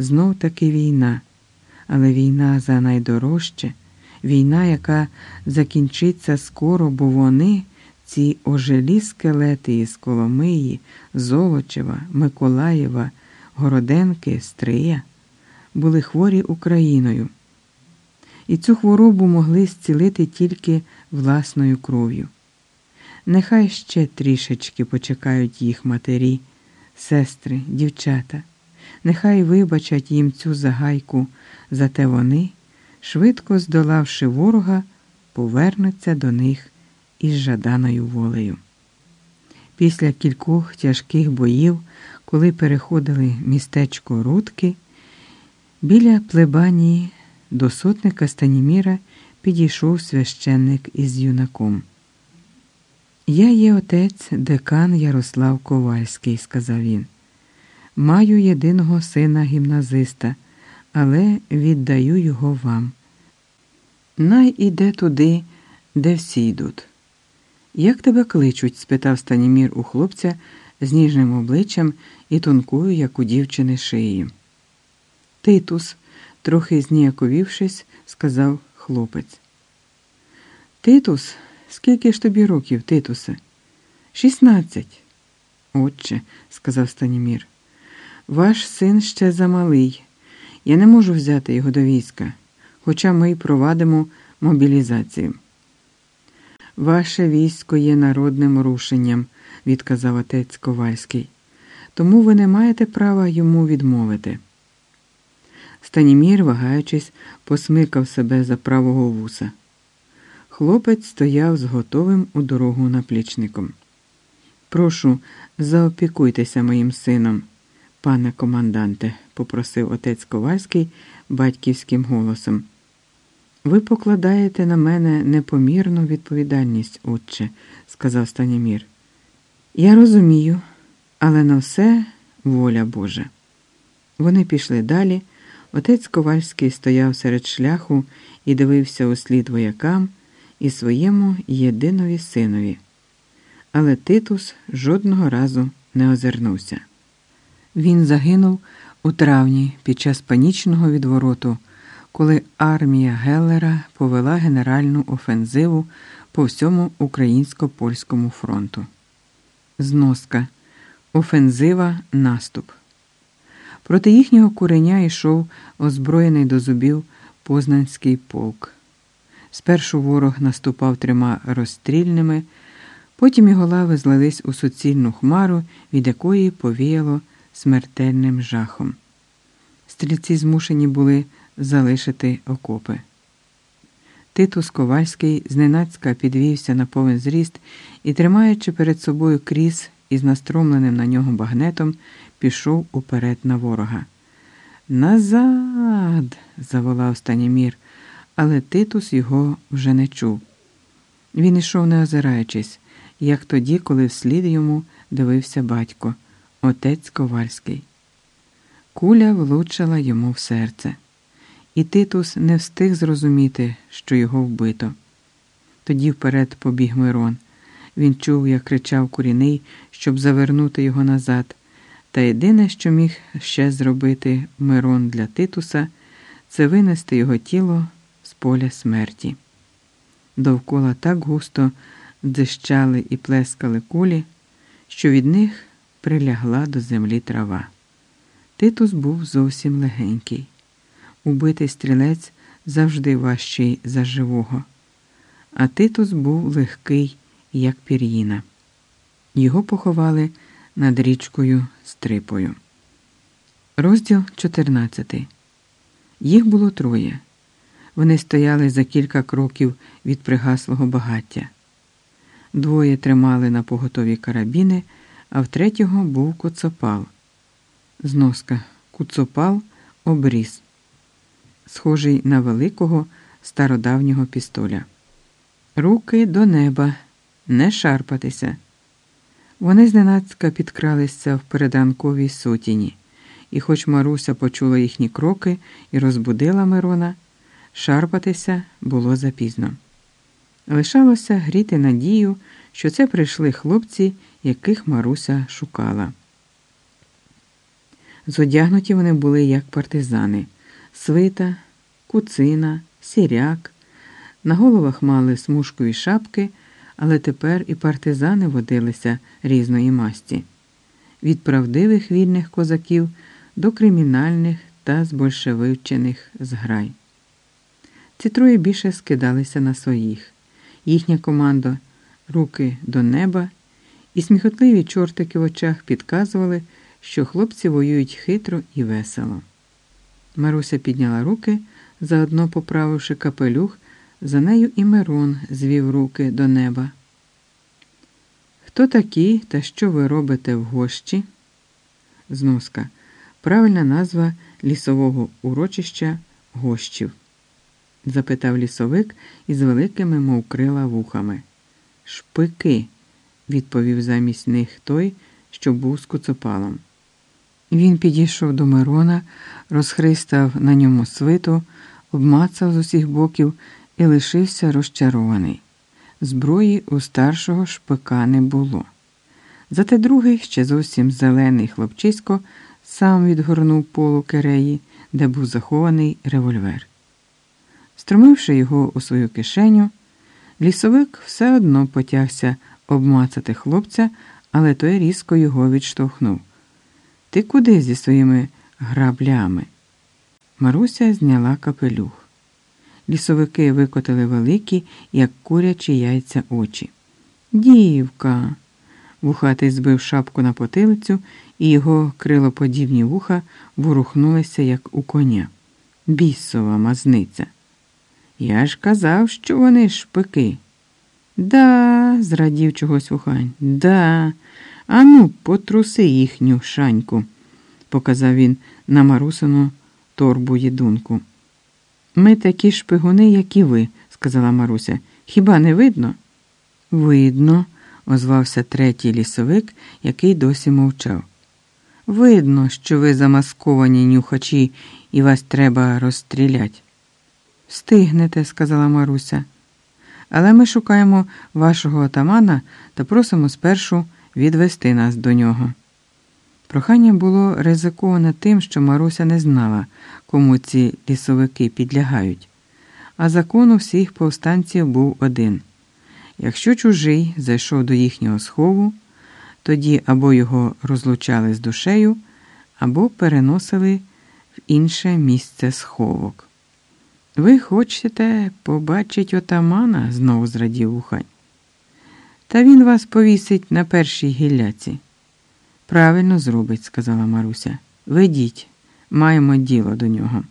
знов таки війна, але війна за найдорожче, війна, яка закінчиться скоро, бо вони, ці ожилі скелети із Коломиї, Золочева, Миколаєва, Городенки, Стрия, були хворі Україною. І цю хворобу могли зцілити тільки власною кров'ю. Нехай ще трішечки почекають їх матері, сестри, дівчата, нехай вибачать їм цю загайку, зате вони, швидко здолавши ворога, повернуться до них із жаданою волею. Після кількох тяжких боїв, коли переходили містечко Рудки, біля плебанії до сотника Станіміра підійшов священник із юнаком. Я є отець декан Ярослав Ковальський, сказав він. Маю єдиного сина гімназиста, але віддаю його вам. Най іде туди, де всі йдуть. Як тебе кличуть? спитав Станімір у хлопця з ніжним обличчям і тонкою, як у дівчини, шиєю. Титус, трохи зніяковівшись, сказав хлопець. Титус, скільки ж тобі років, Титусе? Шістнадцять. Отче, сказав Станімір, ваш син ще замалий. Я не можу взяти його до війська, хоча ми й провадимо мобілізацію. Ваше військо є народним рушенням, відказав отець Ковальський, тому ви не маєте права йому відмовити. Станімір, вагаючись, посмикав себе за правого вуса. Хлопець стояв з готовим у дорогу наплічником. Прошу, заопікуйтеся моїм сином, пане команданте, попросив отець Ковальський батьківським голосом. Ви покладаєте на мене непомірну відповідальність, отче, сказав Станімір. Я розумію, але на все воля Божа. Вони пішли далі. Отець Ковальський стояв серед шляху і дивився у слід воякам і своєму єдинові синові. Але Титус жодного разу не озирнувся. Він загинув у травні під час панічного відвороту, коли армія Геллера повела генеральну офензиву по всьому українсько-польському фронту. Зноска. Офензива наступ. Проти їхнього куреня йшов озброєний до зубів Познанський полк. Спершу ворог наступав трьома розстрільними, потім його лави злились у суцільну хмару, від якої повіяло смертельним жахом. Стрільці змушені були залишити окопи. Титус Ковальський зненацька підвівся на повен зріст і, тримаючи перед собою кріс із настромленим на нього багнетом, пішов уперед на ворога. Назад. заволав Станімір, але Титус його вже не чув. Він ішов, не озираючись, як тоді, коли вслід йому дивився батько, отець Ковальський. Куля влучила йому в серце, і Титус не встиг зрозуміти, що його вбито. Тоді вперед побіг Мирон. Він чув, як кричав куріний, щоб завернути його назад. Та єдине, що міг ще зробити Мирон для Титуса, це винести його тіло з поля смерті. Довкола так густо дзищали і плескали кулі, що від них прилягла до землі трава. Титус був зовсім легенький. Убитий стрілець завжди важчий за живого, а Титус був легкий, як пір'їна. Його поховали над річкою Стрипою. Розділ 14. Їх було троє. Вони стояли за кілька кроків від пригаслого багаття. Двоє тримали на поготові карабіни, а в третього був куцопал. Зноска куцопал обріз, схожий на великого стародавнього пістоля. Руки до неба, не шарпатися. Вони зненацька підкралися в переданковій сутіні, і, хоч Маруся почула їхні кроки і розбудила Мирона, шарпатися було запізно. Лишалося гріти надію, що це прийшли хлопці, яких Маруся шукала. Зодягнуті вони були як партизани свита, куцина, сіряк. На головах мали смужкові шапки, але тепер і партизани водилися різної масті від правдивих вільних козаків до кримінальних та збольшевичених зграй. Ці троє більше скидалися на своїх. Їхня команда руки до неба, і сміхотливі чортики в очах підказували, що хлопці воюють хитро і весело. Маруся підняла руки, заодно поправивши капелюх, за нею і Мирон звів руки до неба. Хто такі та що ви робите в гощі? Зноска. Правильна назва лісового урочища гощів запитав лісовик із великими, мов крила вухами. Шпики, відповів замість них той, що був з куцопалом. Він підійшов до Мирона, розхристав на ньому свиту, обмацав з усіх боків і лишився розчарований. Зброї у старшого шпика не було. Зате другий, ще зовсім зелений хлопчисько, сам відгорнув полу кереї, де був захований револьвер. Стромивши його у свою кишеню, лісовик все одно потягся обмацати хлопця, але той різко його відштовхнув. Ти куди зі своїми граблями? Маруся зняла капелюх. Лісовики викотили великі, як курячі яйця очі. Дівка. Вухатий збив шапку на потилицю, і його крилоподібні вуха ворухнулися, як у коня. Бісова мазниця. Я ж казав, що вони шпики. Да, зрадів чогось вухань. Да. Ану, потруси їхню шаньку, показав він на Марусину торбу єдунку. Ми такі шпигуни, як і ви, сказала Маруся. Хіба не видно? Видно, озвався третій лісовик, який досі мовчав. Видно, що ви замасковані нюхачі і вас треба розстрілять. Встигнете, сказала Маруся. Але ми шукаємо вашого отамана та просимо спершу відвести нас до нього. Прохання було ризиковане тим, що Маруся не знала, кому ці лісовики підлягають, а закон у всіх повстанців був один якщо чужий зайшов до їхнього схову, тоді або його розлучали з душею, або переносили в інше місце сховок. Ви хочете побачить отамана? знову зрадів ухань. Та він вас повісить на першій гілляці. Правильно зробить, сказала Маруся. Ведіть, маємо діло до нього.